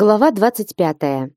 Глава 25.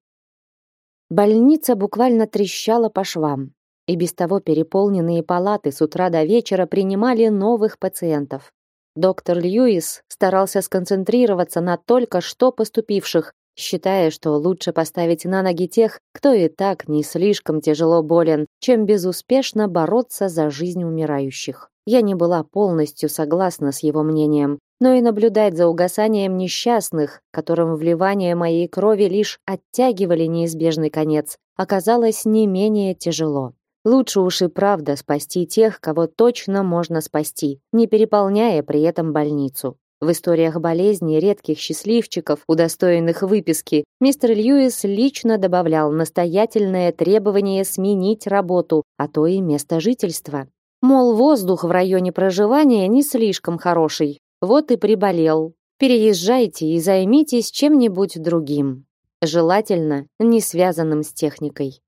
Больница буквально трещала по швам, и без того переполненные палаты с утра до вечера принимали новых пациентов. Доктор Льюис старался сконцентрироваться на только что поступивших, считая, что лучше поставить на ноги тех, кто и так не слишком тяжело болен, чем безуспешно бороться за жизнь умирающих. Я не была полностью согласна с его мнением, но и наблюдать за угасанием несчастных, которым вливание моей крови лишь оттягивали неизбежный конец, оказалось не менее тяжело. Лучше уж и правда спасти тех, кого точно можно спасти, не переполняя при этом больницу. В историях болезни редких счастливчиков, удостоенных выписки, мистер Льюис лично добавлял настоятельное требование сменить работу, а то и место жительства. Мол, воздух в районе проживания не слишком хороший, вот и приболел. Переезжайте и займитесь чем-нибудь другим. Желательно не связанным с техникой.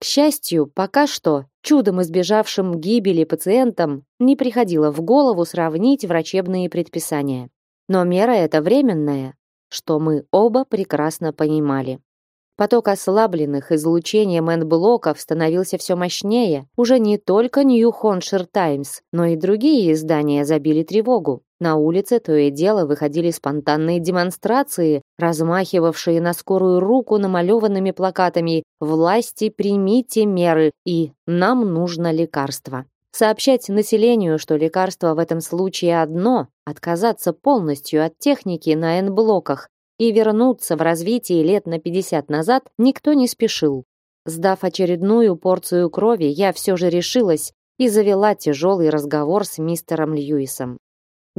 К счастью, пока что чудом избежавшим гибели пациентам не приходило в голову сравнить врачебные предписания. Но мера эта временная, что мы оба прекрасно понимали. Поток ослабленных излучением N-блоков становился все мощнее. Уже не только New Hampshire Times, но и другие издания забили тревогу. На улице то и дело выходили спонтанные демонстрации, размахивавшие на скорую руку намалеванными плакатами «Власти, примите меры» и «Нам нужно лекарство». Сообщать населению, что лекарство в этом случае одно, отказаться полностью от техники на N-блоках, и вернуться в развитие лет на 50 назад никто не спешил. Сдав очередную порцию крови, я все же решилась и завела тяжелый разговор с мистером Льюисом.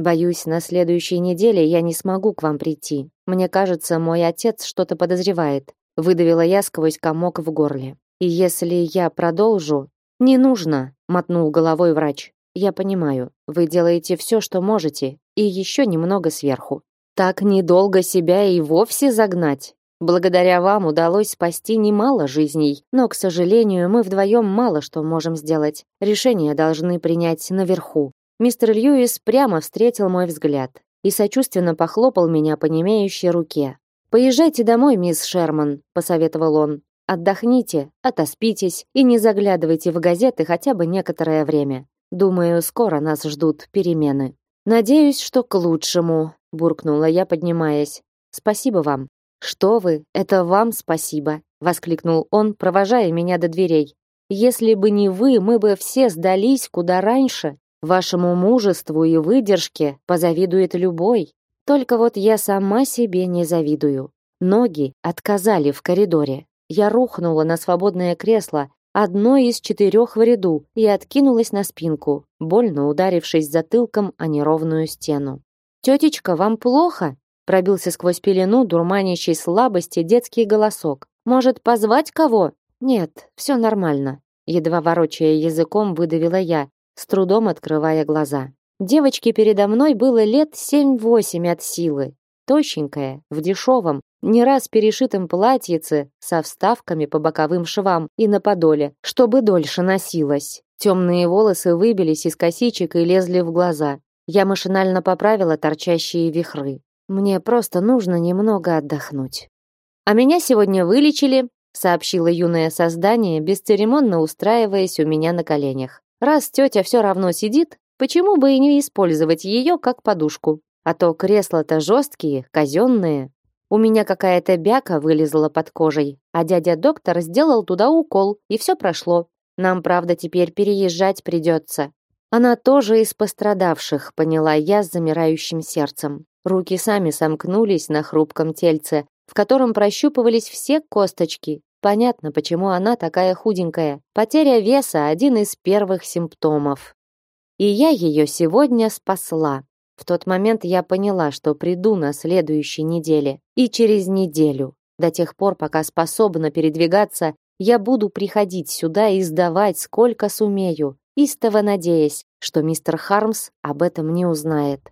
Боюсь, на следующей неделе я не смогу к вам прийти. Мне кажется, мой отец что-то подозревает. Выдавила я сквозь комок в горле. И если я продолжу, не нужно, мотнул головой врач. Я понимаю, вы делаете все, что можете, и еще немного сверху. Так недолго себя и вовсе загнать. Благодаря вам удалось спасти немало жизней, но, к сожалению, мы вдвоем мало что можем сделать. Решение должны принять наверху. Мистер Льюис прямо встретил мой взгляд и сочувственно похлопал меня по немеющей руке. «Поезжайте домой, мисс Шерман», — посоветовал он. «Отдохните, отоспитесь и не заглядывайте в газеты хотя бы некоторое время. Думаю, скоро нас ждут перемены». Надеюсь, что к лучшему, буркнула я, поднимаясь. Спасибо вам. Что вы? Это вам спасибо, воскликнул он, провожая меня до дверей. Если бы не вы, мы бы все сдались куда раньше. Вашему мужеству и выдержке позавидует любой. Только вот я сама себе не завидую. Ноги отказали в коридоре. Я рухнула на свободное кресло, одно из четырех в ряду, и откинулась на спинку, больно ударившись затылком о неровную стену. «Тетечка, вам плохо?» пробился сквозь пелену дурманящей слабости детский голосок. «Может, позвать кого?» «Нет, все нормально», едва ворочая языком, выдавила я, с трудом открывая глаза. Девочке передо мной было лет семь-восемь от силы, тощенькая, в дешевом, не раз перешитом платьице со вставками по боковым швам и на подоле, чтобы дольше носилась. Темные волосы выбились из косичек и лезли в глаза. Я машинально поправила торчащие вихры. Мне просто нужно немного отдохнуть. А меня сегодня вылечили, сообщила юное создание, бесцеремонно устраиваясь у меня на коленях. Раз тетя все равно сидит, почему бы и не использовать ее как подушку? А то кресла-то жесткие, казенные. У меня какая-то бяка вылезла под кожей, а дядя доктор сделал туда укол, и все прошло. Нам, правда, теперь переезжать придется. Она тоже из пострадавших, поняла я с замирающим сердцем. Руки сами сомкнулись на хрупком тельце, в котором прощупывались все косточки. Понятно, почему она такая худенькая. Потеря веса один из первых симптомов. И я ее сегодня спасла. В тот момент я поняла, что приду на следующей неделе и через неделю. До тех пор, пока способна передвигаться, я буду приходить сюда и сдавать сколько сумею, истово надеясь, что мистер Хармс об этом не узнает.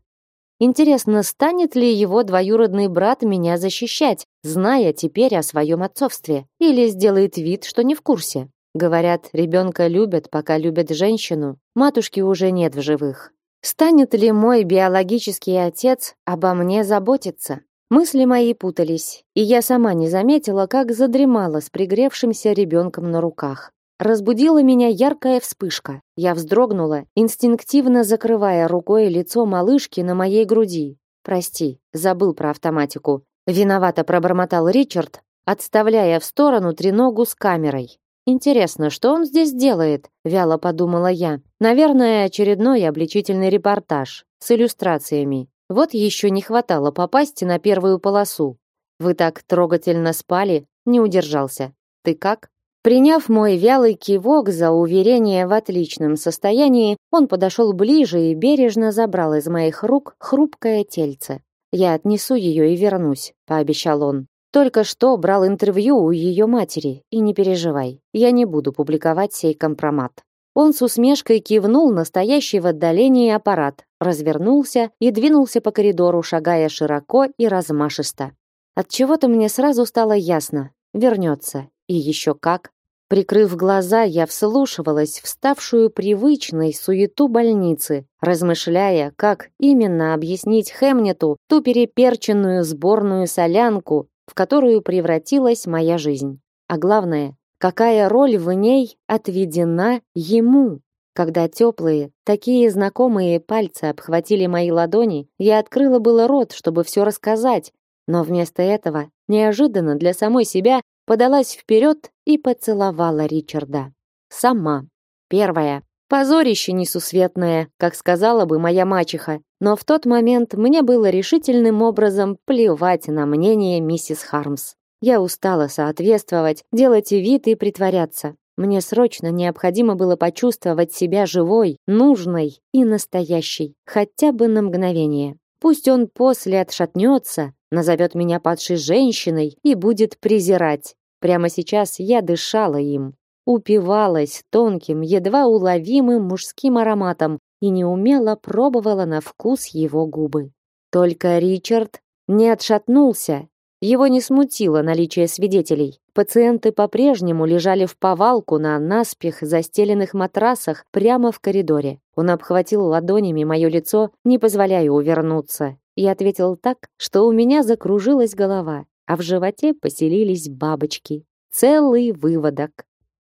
Интересно, станет ли его двоюродный брат меня защищать, зная теперь о своем отцовстве, или сделает вид, что не в курсе? Говорят, ребенка любят, пока любят женщину. Матушки уже нет в живых. Станет ли мой биологический отец обо мне заботиться? Мысли мои путались, и я сама не заметила, как задремала с пригревшимся ребенком на руках. Разбудила меня яркая вспышка. Я вздрогнула, инстинктивно закрывая рукой лицо малышки на моей груди. Прости, забыл про автоматику. Виновато пробормотал Ричард, отставляя в сторону треногу с камерой. Интересно, что он здесь делает? Вяло подумала я. Наверное, очередной обличительный репортаж с иллюстрациями. Вот еще не хватало попасть на первую полосу. Вы так трогательно спали, не удержался. Ты как? Приняв мой вялый кивок за уверение в отличном состоянии, он подошел ближе и бережно забрал из моих рук хрупкое тельце. Я отнесу ее и вернусь, пообещал он. Только что брал интервью у ее матери, и не переживай, я не буду публиковать сей компромат. Он с усмешкой кивнул на стоящий в отдалении аппарат, развернулся и двинулся по коридору, шагая широко и размашисто. От чего-то мне сразу стало ясно, вернется, и еще как. Прикрыв глаза, я вслушивалась в ставшую привычной суету больницы, размышляя, как именно объяснить Хемнету ту переперченную сборную солянку, в которую превратилась моя жизнь. А главное, какая роль в ней отведена ему. Когда теплые, такие знакомые пальцы обхватили мои ладони, я открыла было рот, чтобы все рассказать, но вместо этого, неожиданно для самой себя, подалась вперед и поцеловала Ричарда. Сама. Первая. Позорище несусветное, как сказала бы моя мачеха, но в тот момент мне было решительным образом плевать на мнение миссис Хармс. Я устала соответствовать, делать вид и притворяться. Мне срочно необходимо было почувствовать себя живой, нужной и настоящей, хотя бы на мгновение. Пусть он после отшатнется, назовет меня падшей женщиной и будет презирать. Прямо сейчас я дышала им, упивалась тонким, едва уловимым мужским ароматом и неумело пробовала на вкус его губы. Только Ричард не отшатнулся. Его не смутило наличие свидетелей. Пациенты по-прежнему лежали в повалку на наспех застеленных матрасах прямо в коридоре. Он обхватил ладонями мое лицо, не позволяя увернуться, и ответил так, что у меня закружилась голова, а в животе поселились бабочки. Целый выводок.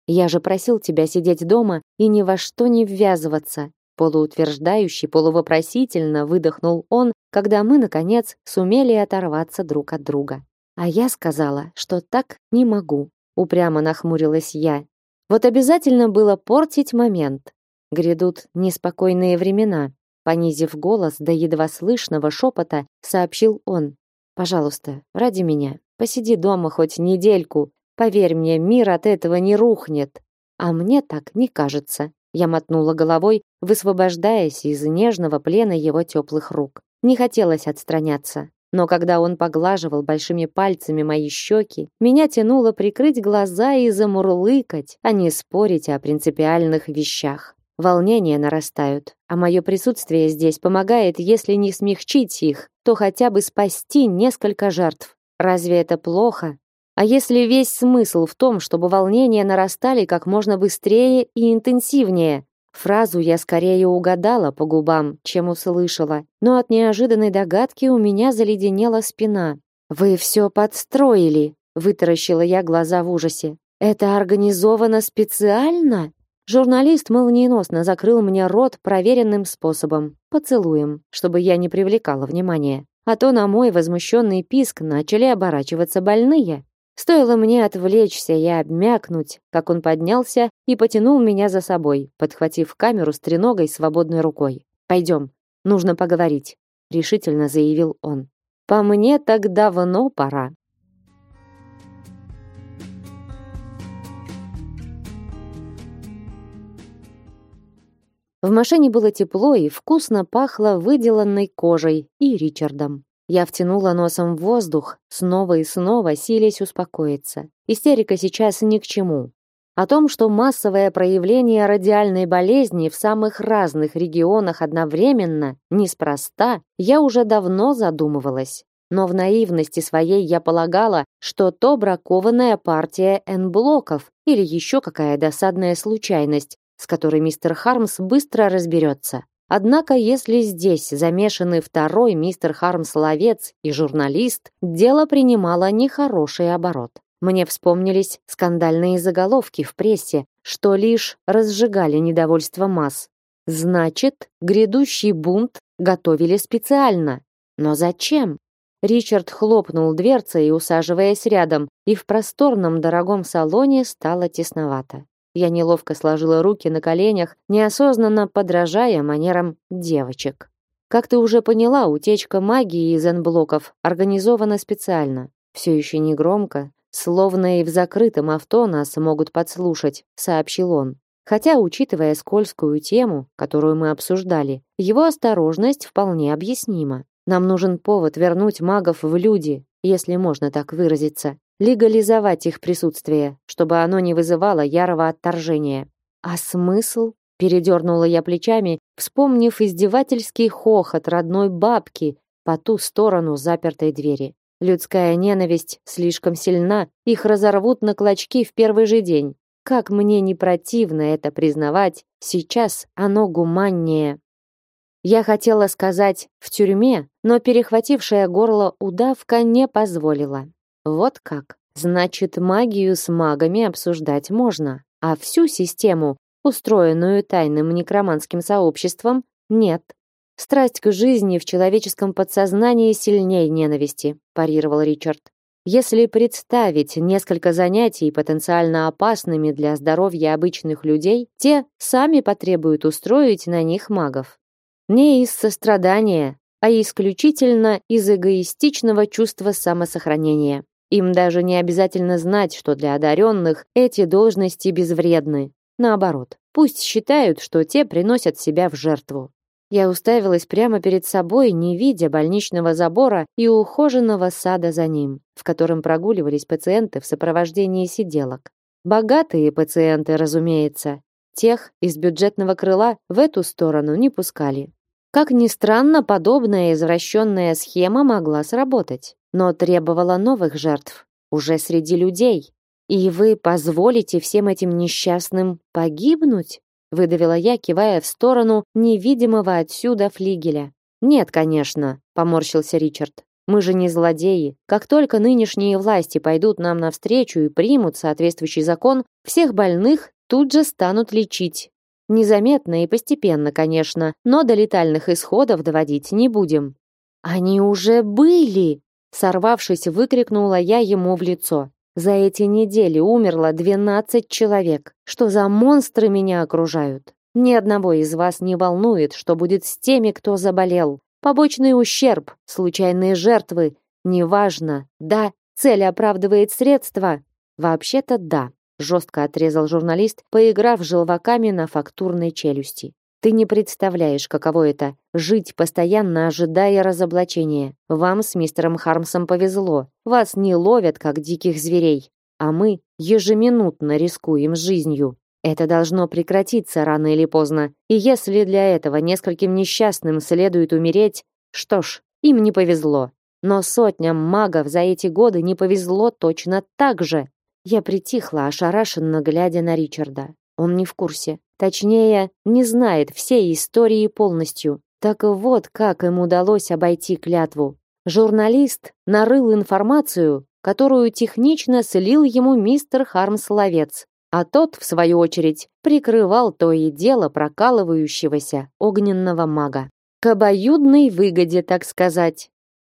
Я же просил тебя сидеть дома и ни во что не ввязываться. Полуутверждающе, полувопросительно выдохнул он, когда мы, наконец, сумели оторваться друг от друга. А я сказала, что так не могу. Упрямо нахмурилась я. Вот обязательно было портить момент. Грядут неспокойные времена. Понизив голос до едва слышного шепота, сообщил он. «Пожалуйста, ради меня, посиди дома хоть недельку, Поверь мне, мир от этого не рухнет. А мне так не кажется. Я мотнула головой, высвобождаясь из нежного плена его теплых рук. Не хотелось отстраняться. Но когда он поглаживал большими пальцами мои щеки, меня тянуло прикрыть глаза и замурлыкать, а не спорить о принципиальных вещах. Волнения нарастают, а мое присутствие здесь помогает, если не смягчить их, то хотя бы спасти несколько жертв. Разве это плохо? А если весь смысл в том, чтобы волнения нарастали как можно быстрее и интенсивнее? Фразу я скорее угадала по губам, чем услышала, но от неожиданной догадки у меня заледенела спина. «Вы все подстроили», — вытаращила я глаза в ужасе. «Это организовано специально?» Журналист молниеносно закрыл мне рот проверенным способом, поцелуем, чтобы я не привлекала внимания. А то на мой возмущенный писк начали оборачиваться больные. Стоило мне отвлечься и обмякнуть, как он поднялся и потянул меня за собой, подхватив камеру с треногой свободной рукой. «Пойдем, нужно поговорить», — решительно заявил он. «По мне так давно пора». В машине было тепло и вкусно пахло выделанной кожей и Ричардом. Я втянула носом в воздух, снова и снова силясь успокоиться. Истерика сейчас ни к чему. О том, что массовое проявление радиальной болезни в самых разных регионах одновременно, неспроста, я уже давно задумывалась. Но в наивности своей я полагала, что то бракованная партия N-блоков или еще какая досадная случайность, с которой мистер Хармс быстро разберется. Однако, если здесь замешаны второй мистер Хармс-ловец и журналист, дело принимало нехороший оборот. Мне вспомнились скандальные заголовки в прессе, что лишь разжигали недовольство масс. Значит, грядущий бунт готовили специально. Но зачем? Ричард хлопнул дверцей, усаживаясь рядом, и в просторном дорогом салоне стало тесновато. Я неловко сложила руки на коленях, неосознанно подражая манерам девочек. Как ты уже поняла, утечка магии из энблоков организована специально. Все еще не громко, словно и в закрытом авто нас могут подслушать, сообщил он. Хотя, учитывая скользкую тему, которую мы обсуждали, его осторожность вполне объяснима. Нам нужен повод вернуть магов в люди, если можно так выразиться, легализовать их присутствие, чтобы оно не вызывало ярого отторжения. А смысл? Передернула я плечами, вспомнив издевательский хохот родной бабки по ту сторону запертой двери. Людская ненависть слишком сильна, их разорвут на клочки в первый же день. Как мне не противно это признавать, сейчас оно гуманнее. Я хотела сказать «в тюрьме», но перехватившая горло удавка не позволила. Вот как. Значит, магию с магами обсуждать можно, а всю систему, устроенную тайным некроманским сообществом, нет. Страсть к жизни в человеческом подсознании сильнее ненависти, парировал Ричард. Если представить несколько занятий потенциально опасными для здоровья обычных людей, те сами потребуют устроить на них магов. Не из сострадания, а исключительно из эгоистичного чувства самосохранения. Им даже не обязательно знать, что для одаренных эти должности безвредны. Наоборот, пусть считают, что те приносят себя в жертву. Я уставилась прямо перед собой, не видя больничного забора и ухоженного сада за ним, в котором прогуливались пациенты в сопровождении сиделок. Богатые пациенты, разумеется. Тех из бюджетного крыла в эту сторону не пускали. Как ни странно, подобная извращенная схема могла сработать, но требовала новых жертв, уже среди людей. И вы позволите всем этим несчастным погибнуть? выдавила я, кивая в сторону невидимого отсюда флигеля. Нет, конечно, поморщился Ричард. Мы же не злодеи. Как только нынешние власти пойдут нам навстречу и примут соответствующий закон, всех больных тут же станут лечить. Незаметно и постепенно, конечно, но до летальных исходов доводить не будем. Они уже были, сорвавшись, выкрикнула я ему в лицо. За эти недели умерло 12 человек. Что за монстры меня окружают? Ни одного из вас не волнует, что будет с теми, кто заболел. Побочный ущерб, случайные жертвы, неважно. Да, цель оправдывает средства. Вообще-то да жестко отрезал журналист, поиграв желваками на фактурной челюсти. Ты не представляешь, каково это жить постоянно ожидая разоблачения. Вам с мистером Хармсом повезло. Вас не ловят как диких зверей, а мы ежеминутно рискуем жизнью. Это должно прекратиться рано или поздно. И если для этого нескольким несчастным следует умереть, что ж, им не повезло. Но сотням магов за эти годы не повезло точно так же. Я притихла, ошарашенно глядя на Ричарда. Он не в курсе. Точнее, не знает всей истории полностью. Так вот, как им удалось обойти клятву. Журналист нарыл информацию, которую технично слил ему мистер Хармс-ловец, а тот, в свою очередь, прикрывал то и дело прокалывающегося огненного мага. К обоюдной выгоде, так сказать.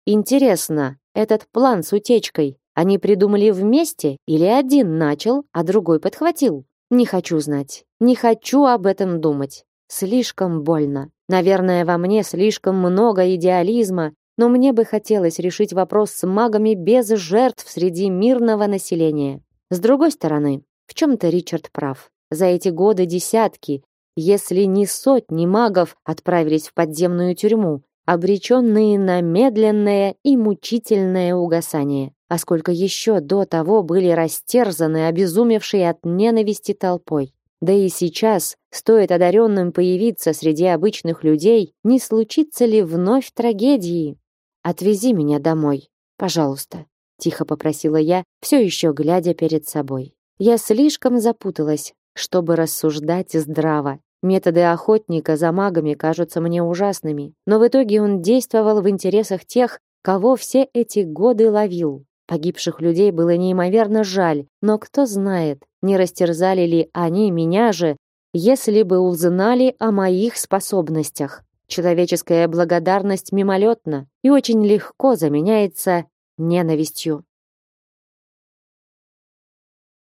Интересно, этот план с утечкой они придумали вместе или один начал, а другой подхватил? Не хочу знать. Не хочу об этом думать. Слишком больно. Наверное, во мне слишком много идеализма, но мне бы хотелось решить вопрос с магами без жертв среди мирного населения. С другой стороны, в чем-то Ричард прав. За эти годы десятки, если не сотни магов отправились в подземную тюрьму, обреченные на медленное и мучительное угасание а сколько еще до того были растерзаны, обезумевшие от ненависти толпой. Да и сейчас, стоит одаренным появиться среди обычных людей, не случится ли вновь трагедии? «Отвези меня домой, пожалуйста», — тихо попросила я, все еще глядя перед собой. Я слишком запуталась, чтобы рассуждать здраво. Методы охотника за магами кажутся мне ужасными, но в итоге он действовал в интересах тех, кого все эти годы ловил. Погибших людей было неимоверно жаль, но кто знает, не растерзали ли они меня же, если бы узнали о моих способностях. Человеческая благодарность мимолетна и очень легко заменяется ненавистью.